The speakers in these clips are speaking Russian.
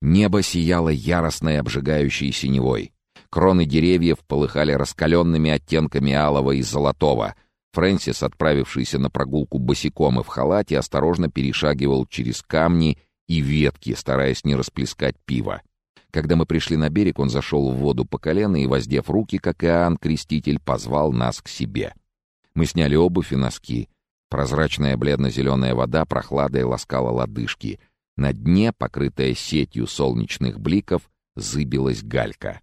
Небо сияло яростной обжигающей синевой. Кроны деревьев полыхали раскаленными оттенками алого и золотого. Фрэнсис, отправившийся на прогулку босиком и в халате, осторожно перешагивал через камни и ветки, стараясь не расплескать пиво. Когда мы пришли на берег, он зашел в воду по колено и, воздев руки, как Иоанн Креститель, позвал нас к себе. Мы сняли обувь и носки. Прозрачная бледно-зеленая вода прохладой ласкала лодыжки. На дне, покрытая сетью солнечных бликов, зыбилась галька.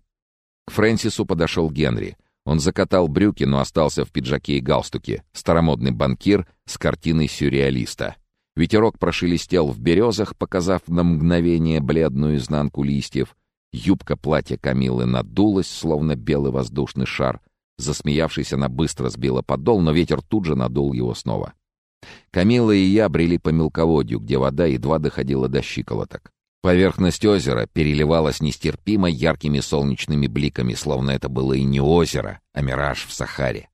К Фрэнсису подошел Генри. Он закатал брюки, но остался в пиджаке и галстуке. Старомодный банкир с картиной сюрреалиста. Ветерок прошелестел в березах, показав на мгновение бледную изнанку листьев. Юбка платья Камилы надулась, словно белый воздушный шар. Засмеявшись, она быстро сбила подол, но ветер тут же надул его снова. Камила и я брели по мелководью, где вода едва доходила до щиколоток. Поверхность озера переливалась нестерпимо яркими солнечными бликами, словно это было и не озеро, а мираж в Сахаре.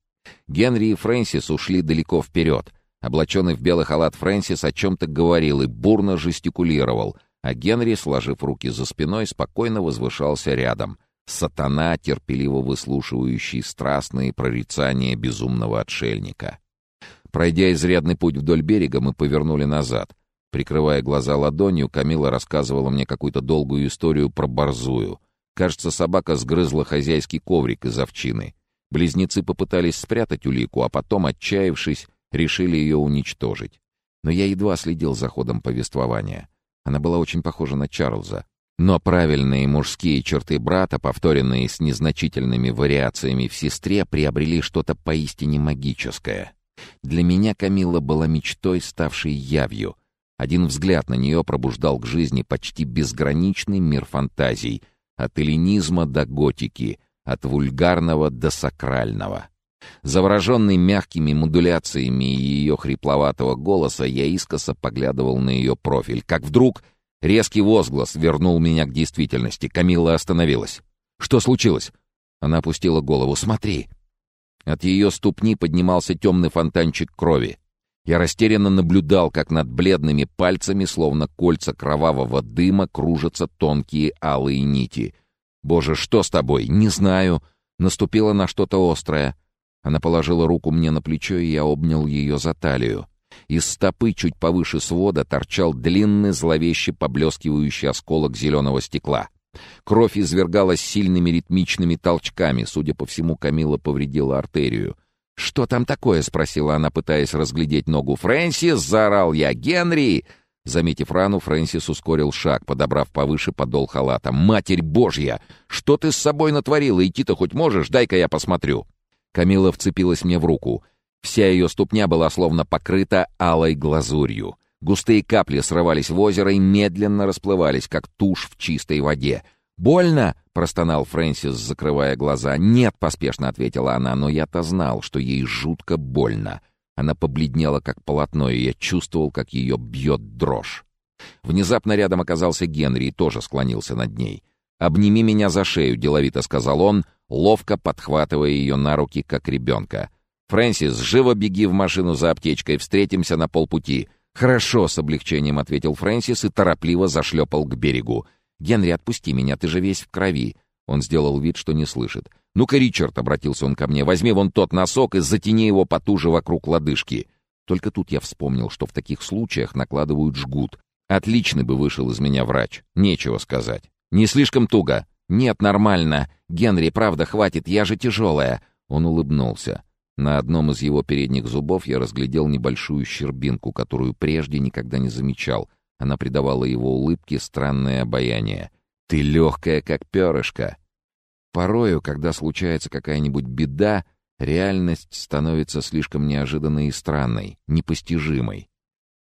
Генри и Фрэнсис ушли далеко вперед — Облаченный в белый халат Фрэнсис о чем-то говорил и бурно жестикулировал, а Генри, сложив руки за спиной, спокойно возвышался рядом. Сатана, терпеливо выслушивающий страстные прорицания безумного отшельника. Пройдя изрядный путь вдоль берега, мы повернули назад. Прикрывая глаза ладонью, Камила рассказывала мне какую-то долгую историю про борзую. Кажется, собака сгрызла хозяйский коврик из овчины. Близнецы попытались спрятать улику, а потом, отчаявшись, решили ее уничтожить. Но я едва следил за ходом повествования. Она была очень похожа на Чарльза. Но правильные мужские черты брата, повторенные с незначительными вариациями в сестре, приобрели что-то поистине магическое. Для меня Камилла была мечтой, ставшей явью. Один взгляд на нее пробуждал к жизни почти безграничный мир фантазий, от эллинизма до готики, от вульгарного до сакрального. Завороженный мягкими модуляциями ее хрипловатого голоса, я искоса поглядывал на ее профиль, как вдруг резкий возглас вернул меня к действительности. Камилла остановилась. «Что случилось?» Она опустила голову. «Смотри!» От ее ступни поднимался темный фонтанчик крови. Я растерянно наблюдал, как над бледными пальцами, словно кольца кровавого дыма, кружатся тонкие алые нити. «Боже, что с тобой? Не знаю!» Наступило на что-то острое. Она положила руку мне на плечо, и я обнял ее за талию. Из стопы чуть повыше свода торчал длинный, зловеще поблескивающий осколок зеленого стекла. Кровь извергалась сильными ритмичными толчками. Судя по всему, Камила повредила артерию. «Что там такое?» — спросила она, пытаясь разглядеть ногу. «Фрэнсис!» — заорал я. «Генри!» Заметив рану, Фрэнсис ускорил шаг, подобрав повыше подол халата. «Матерь Божья! Что ты с собой натворила? Идти-то хоть можешь? Дай-ка я посмотрю!» Камила вцепилась мне в руку. Вся ее ступня была словно покрыта алой глазурью. Густые капли срывались в озеро и медленно расплывались, как тушь в чистой воде. «Больно!» — простонал Фрэнсис, закрывая глаза. «Нет», — поспешно ответила она, но я-то знал, что ей жутко больно. Она побледнела, как полотно, и я чувствовал, как ее бьет дрожь. Внезапно рядом оказался Генри и тоже склонился над ней. «Обними меня за шею», — деловито сказал он, ловко подхватывая ее на руки, как ребенка. «Фрэнсис, живо беги в машину за аптечкой, встретимся на полпути». «Хорошо», — с облегчением ответил Фрэнсис и торопливо зашлепал к берегу. «Генри, отпусти меня, ты же весь в крови». Он сделал вид, что не слышит. «Ну-ка, Ричард», — обратился он ко мне, — «возьми вон тот носок и затяни его потуже вокруг лодыжки». Только тут я вспомнил, что в таких случаях накладывают жгут. Отлично бы вышел из меня врач. Нечего сказать. «Не слишком туго?» «Нет, нормально. Генри, правда, хватит, я же тяжелая». Он улыбнулся. На одном из его передних зубов я разглядел небольшую щербинку, которую прежде никогда не замечал. Она придавала его улыбке странное обаяние. «Ты легкая, как перышко!» Порою, когда случается какая-нибудь беда, реальность становится слишком неожиданной и странной, непостижимой.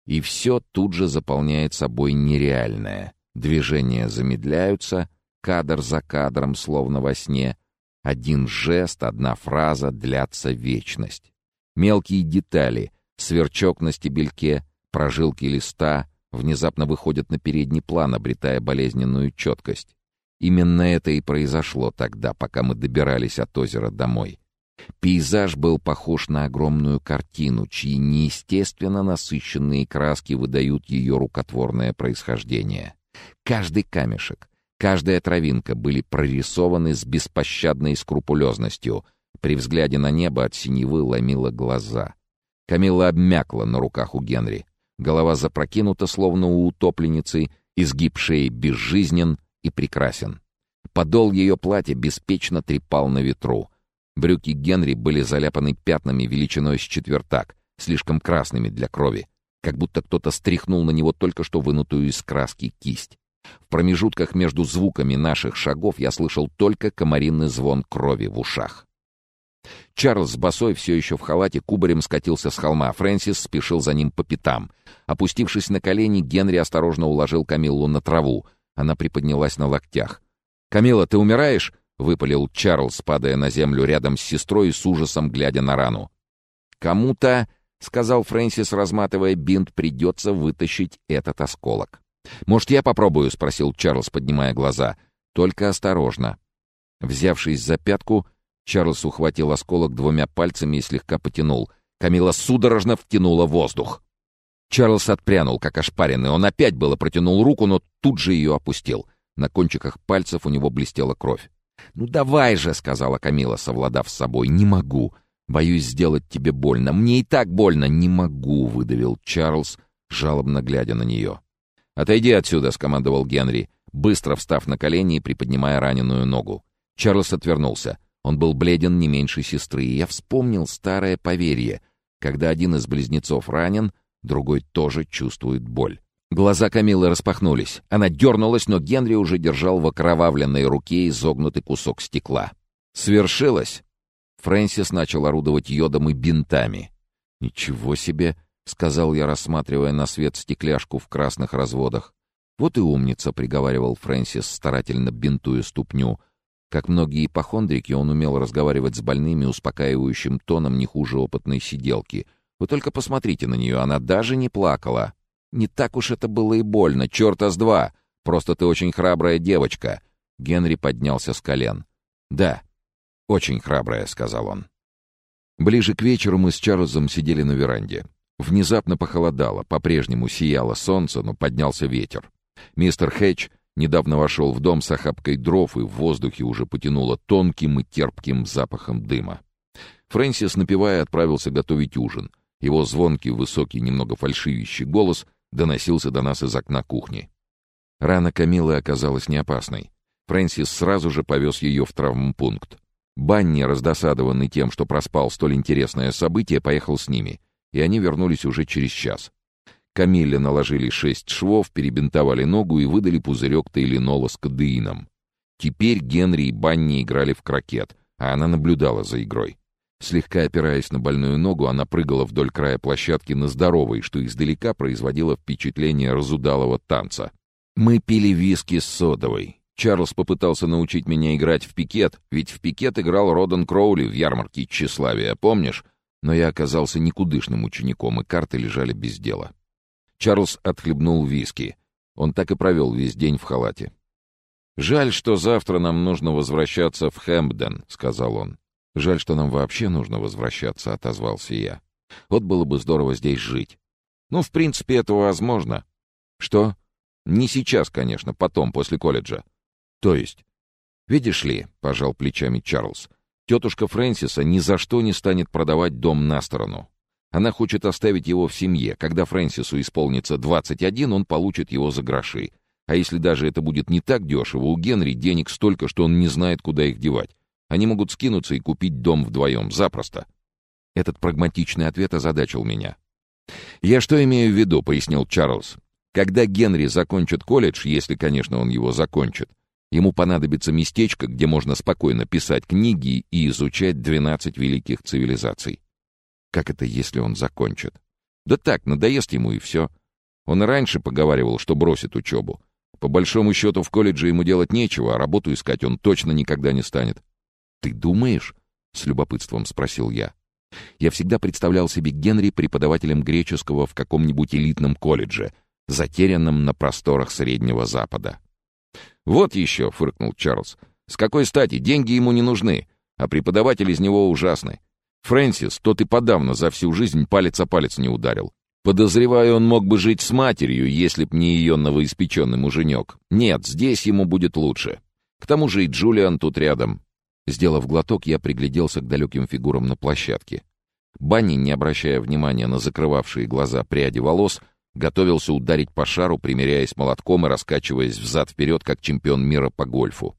И все тут же заполняет собой нереальное. Движения замедляются, кадр за кадром, словно во сне. Один жест, одна фраза длятся вечность. Мелкие детали, сверчок на стебельке, прожилки листа внезапно выходят на передний план, обретая болезненную четкость. Именно это и произошло тогда, пока мы добирались от озера домой. Пейзаж был похож на огромную картину, чьи неестественно насыщенные краски выдают ее рукотворное происхождение. Каждый камешек, каждая травинка были прорисованы с беспощадной скрупулезностью. При взгляде на небо от синевы ломило глаза. Камила обмякла на руках у Генри. Голова запрокинута, словно у утопленницы, изгиб шеи безжизнен и прекрасен. Подол ее платья беспечно трепал на ветру. Брюки Генри были заляпаны пятнами величиной с четвертак, слишком красными для крови, как будто кто-то стряхнул на него только что вынутую из краски кисть. В промежутках между звуками наших шагов я слышал только комаринный звон крови в ушах. Чарльз босой все еще в халате кубарем скатился с холма. Фрэнсис спешил за ним по пятам. Опустившись на колени, Генри осторожно уложил Камиллу на траву. Она приподнялась на локтях. «Камила, ты умираешь?» — выпалил Чарльз, падая на землю рядом с сестрой и с ужасом глядя на рану. «Кому-то, — сказал Фрэнсис, разматывая бинт, — придется вытащить этот осколок». «Может, я попробую?» — спросил Чарльз, поднимая глаза. «Только осторожно». Взявшись за пятку, Чарльз ухватил осколок двумя пальцами и слегка потянул. Камила судорожно втянула воздух. Чарльз отпрянул, как ошпаренный. Он опять было протянул руку, но тут же ее опустил. На кончиках пальцев у него блестела кровь. «Ну давай же», — сказала Камила, совладав с собой. «Не могу. Боюсь сделать тебе больно. Мне и так больно. Не могу», — выдавил Чарльз, жалобно глядя на нее. «Отойди отсюда», — скомандовал Генри, быстро встав на колени и приподнимая раненую ногу. Чарльз отвернулся. Он был бледен не меньше сестры, и я вспомнил старое поверье. Когда один из близнецов ранен, другой тоже чувствует боль. Глаза Камилы распахнулись. Она дернулась, но Генри уже держал в окровавленной руке изогнутый кусок стекла. «Свершилось!» Фрэнсис начал орудовать йодом и бинтами. «Ничего себе!» — сказал я, рассматривая на свет стекляшку в красных разводах. «Вот и умница!» — приговаривал Фрэнсис, старательно бинтуя ступню — как многие ипохондрики, он умел разговаривать с больными успокаивающим тоном не хуже опытной сиделки. Вы только посмотрите на нее, она даже не плакала. Не так уж это было и больно, черта с два. Просто ты очень храбрая девочка. Генри поднялся с колен. «Да, очень храбрая», — сказал он. Ближе к вечеру мы с Чарльзом сидели на веранде. Внезапно похолодало, по-прежнему сияло солнце, но поднялся ветер. Мистер Хэтч Недавно вошел в дом с охапкой дров, и в воздухе уже потянуло тонким и терпким запахом дыма. Фрэнсис, напевая, отправился готовить ужин. Его звонкий, высокий, немного фальшивящий голос доносился до нас из окна кухни. Рана Камилы оказалась не опасной. Фрэнсис сразу же повез ее в травмпункт. Банни, раздосадованный тем, что проспал столь интересное событие, поехал с ними, и они вернулись уже через час. Камилле наложили шесть швов, перебинтовали ногу и выдали пузырек тейленола с кадеином. Теперь Генри и Банни играли в крокет, а она наблюдала за игрой. Слегка опираясь на больную ногу, она прыгала вдоль края площадки на здоровой, что издалека производило впечатление разудалого танца. Мы пили виски с содовой. Чарльз попытался научить меня играть в пикет, ведь в пикет играл Родан Кроули в ярмарке тщеславия, помнишь? Но я оказался никудышным учеником, и карты лежали без дела. Чарльз отхлебнул виски. Он так и провел весь день в халате. «Жаль, что завтра нам нужно возвращаться в Хэмпден», — сказал он. «Жаль, что нам вообще нужно возвращаться», — отозвался я. «Вот было бы здорово здесь жить». «Ну, в принципе, это возможно». «Что?» «Не сейчас, конечно, потом, после колледжа». «То есть?» «Видишь ли», — пожал плечами Чарльз, «тетушка Фрэнсиса ни за что не станет продавать дом на сторону. Она хочет оставить его в семье. Когда Фрэнсису исполнится 21, он получит его за гроши. А если даже это будет не так дешево, у Генри денег столько, что он не знает, куда их девать. Они могут скинуться и купить дом вдвоем, запросто. Этот прагматичный ответ озадачил меня. «Я что имею в виду?» — пояснил Чарльз. «Когда Генри закончит колледж, если, конечно, он его закончит, ему понадобится местечко, где можно спокойно писать книги и изучать 12 великих цивилизаций. Как это, если он закончит? Да так, надоест ему и все. Он раньше поговаривал, что бросит учебу. По большому счету в колледже ему делать нечего, а работу искать он точно никогда не станет. «Ты думаешь?» — с любопытством спросил я. Я всегда представлял себе Генри преподавателем греческого в каком-нибудь элитном колледже, затерянном на просторах Среднего Запада. «Вот еще», — фыркнул Чарльз, — «с какой стати? Деньги ему не нужны, а преподаватель из него ужасный. Фрэнсис, тот и подавно за всю жизнь палец о палец не ударил. Подозреваю, он мог бы жить с матерью, если б не ее новоиспеченный муженек. Нет, здесь ему будет лучше. К тому же и Джулиан тут рядом. Сделав глоток, я пригляделся к далеким фигурам на площадке. Банни, не обращая внимания на закрывавшие глаза пряди волос, готовился ударить по шару, примеряясь молотком и раскачиваясь взад-вперед, как чемпион мира по гольфу.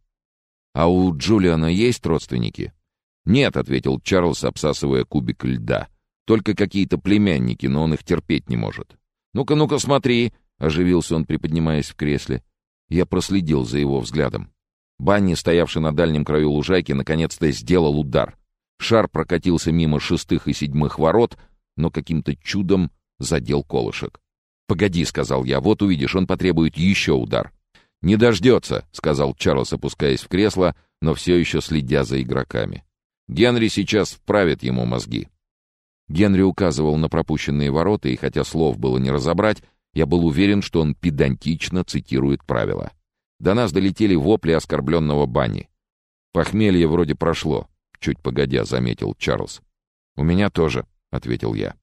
«А у Джулиана есть родственники?» «Нет», — ответил Чарльз, обсасывая кубик льда. «Только какие-то племянники, но он их терпеть не может». «Ну-ка, ну-ка, смотри!» — оживился он, приподнимаясь в кресле. Я проследил за его взглядом. Банни, стоявший на дальнем краю лужайки, наконец-то сделал удар. Шар прокатился мимо шестых и седьмых ворот, но каким-то чудом задел колышек. «Погоди», — сказал я, — «вот увидишь, он потребует еще удар». «Не дождется», — сказал Чарльз, опускаясь в кресло, но все еще следя за игроками. «Генри сейчас вправит ему мозги». Генри указывал на пропущенные ворота, и хотя слов было не разобрать, я был уверен, что он педантично цитирует правила. До нас долетели вопли оскорбленного Банни. «Похмелье вроде прошло», — чуть погодя заметил Чарльз. «У меня тоже», — ответил я.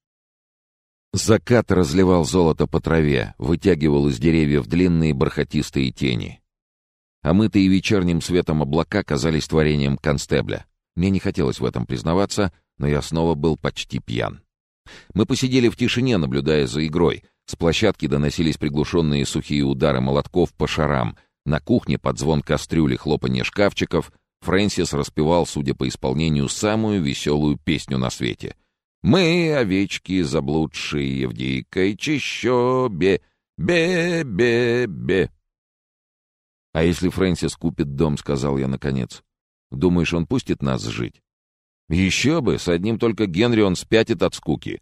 Закат разливал золото по траве, вытягивал из деревьев длинные бархатистые тени. Омытые вечерним светом облака казались творением констебля. Мне не хотелось в этом признаваться, но я снова был почти пьян. Мы посидели в тишине, наблюдая за игрой. С площадки доносились приглушенные сухие удары молотков по шарам. На кухне под звон кастрюли хлопанье шкафчиков Фрэнсис распевал, судя по исполнению, самую веселую песню на свете. «Мы, овечки, заблудшие в дикой чащобе, бе-бе-бе». «А если Фрэнсис купит дом?» — сказал я наконец. «Думаешь, он пустит нас жить?» «Еще бы! С одним только Генри он спятит от скуки.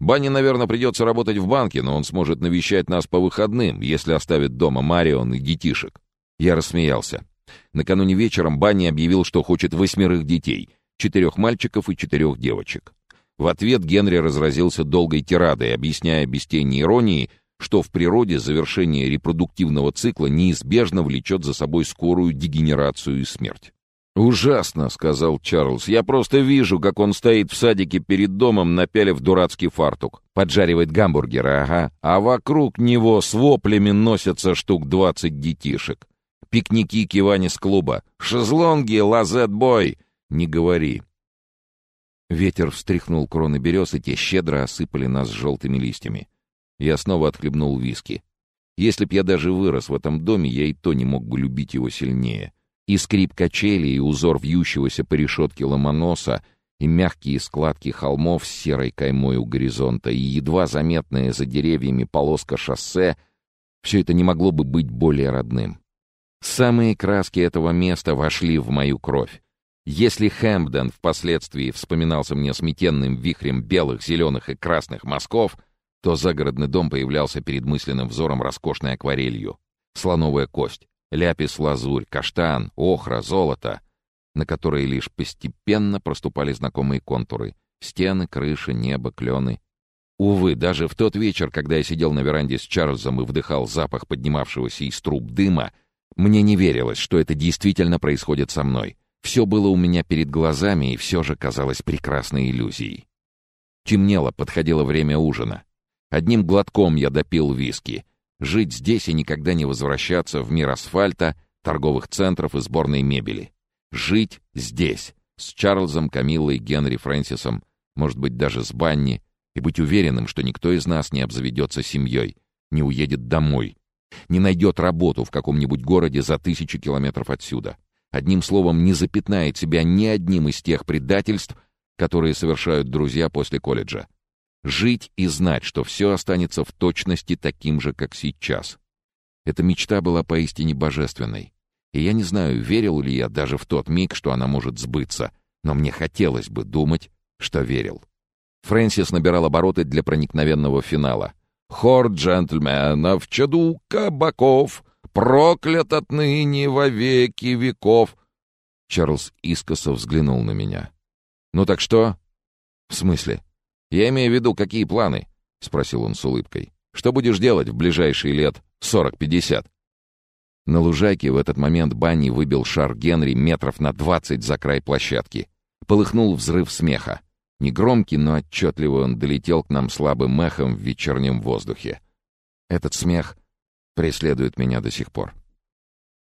Банни, наверное, придется работать в банке, но он сможет навещать нас по выходным, если оставит дома Марион и детишек». Я рассмеялся. Накануне вечером Банни объявил, что хочет восьмерых детей, четырех мальчиков и четырех девочек. В ответ Генри разразился долгой тирадой, объясняя без тени иронии, что в природе завершение репродуктивного цикла неизбежно влечет за собой скорую дегенерацию и смерть. «Ужасно», — сказал Чарльз. «Я просто вижу, как он стоит в садике перед домом, напялив дурацкий фартук. Поджаривает гамбургеры, ага. А вокруг него с воплями носятся штук двадцать детишек пикники кивани с клуба, шезлонги, лазет-бой. Не говори. Ветер встряхнул кроны берез, и те щедро осыпали нас желтыми листьями. Я снова отхлебнул виски. Если б я даже вырос в этом доме, я и то не мог бы любить его сильнее. И скрип качели, и узор вьющегося по решетке ломоноса, и мягкие складки холмов с серой каймой у горизонта, и едва заметная за деревьями полоска шоссе — все это не могло бы быть более родным. Самые краски этого места вошли в мою кровь. Если Хэмпден впоследствии вспоминался мне сметенным вихрем белых, зеленых и красных мазков, то загородный дом появлялся перед мысленным взором роскошной акварелью. Слоновая кость, ляпис-лазурь, каштан, охра, золото, на которые лишь постепенно проступали знакомые контуры. Стены, крыша, небо, клены. Увы, даже в тот вечер, когда я сидел на веранде с Чарльзом и вдыхал запах поднимавшегося из труб дыма, мне не верилось, что это действительно происходит со мной. Все было у меня перед глазами, и все же казалось прекрасной иллюзией. Темнело, подходило время ужина. Одним глотком я допил виски. Жить здесь и никогда не возвращаться в мир асфальта, торговых центров и сборной мебели. Жить здесь, с Чарльзом, Камиллой, Генри, Фрэнсисом, может быть, даже с Банни, и быть уверенным, что никто из нас не обзаведется семьей, не уедет домой, не найдет работу в каком-нибудь городе за тысячи километров отсюда. Одним словом, не запятнает себя ни одним из тех предательств, которые совершают друзья после колледжа. Жить и знать, что все останется в точности таким же, как сейчас. Эта мечта была поистине божественной. И я не знаю, верил ли я даже в тот миг, что она может сбыться, но мне хотелось бы думать, что верил. Фрэнсис набирал обороты для проникновенного финала — Хор джентльменов, чаду кабаков, проклят отныне во веки веков. Чарльз искоса взглянул на меня. «Ну так что?» «В смысле?» «Я имею в виду, какие планы?» — спросил он с улыбкой. «Что будешь делать в ближайшие лет сорок-пятьдесят?» На лужайке в этот момент Банни выбил шар Генри метров на двадцать за край площадки. Полыхнул взрыв смеха. Негромкий, но отчетливо он долетел к нам слабым эхом в вечернем воздухе. Этот смех преследует меня до сих пор.